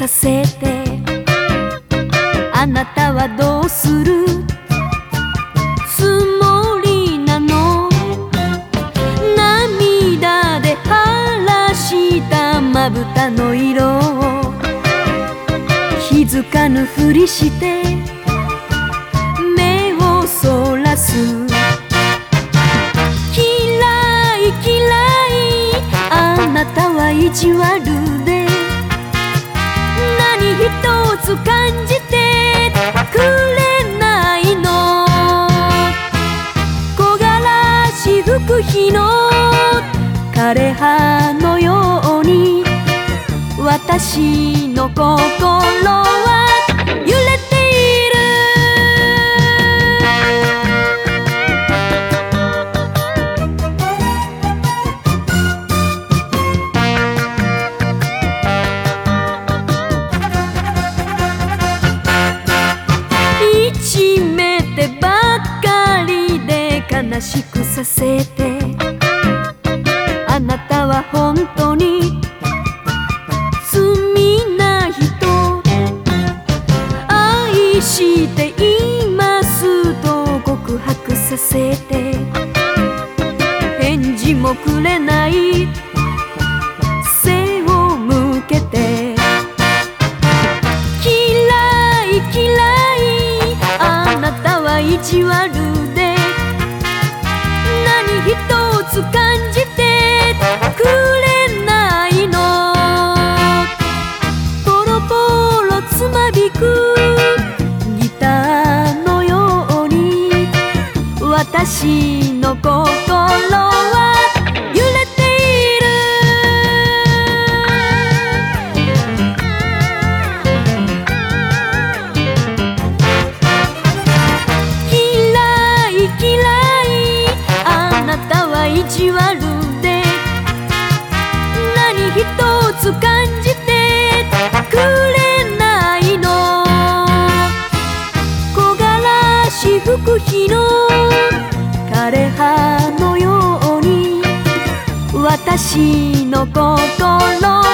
させて。あなたはどうする？つもりなの？涙で晴らしたまぶたの色。を気づかぬふりして。目をそらす嫌い嫌い。あなたは意地悪でつ感じてくれないの。木枯らし吹く日の枯葉のように私の心で悲しくさせて。あなたは本当に罪な人。愛していますと告白させて。返事もくれない。背を向けて嫌い嫌い。あなたは意地悪私の心はし吹く日の枯葉のように私の心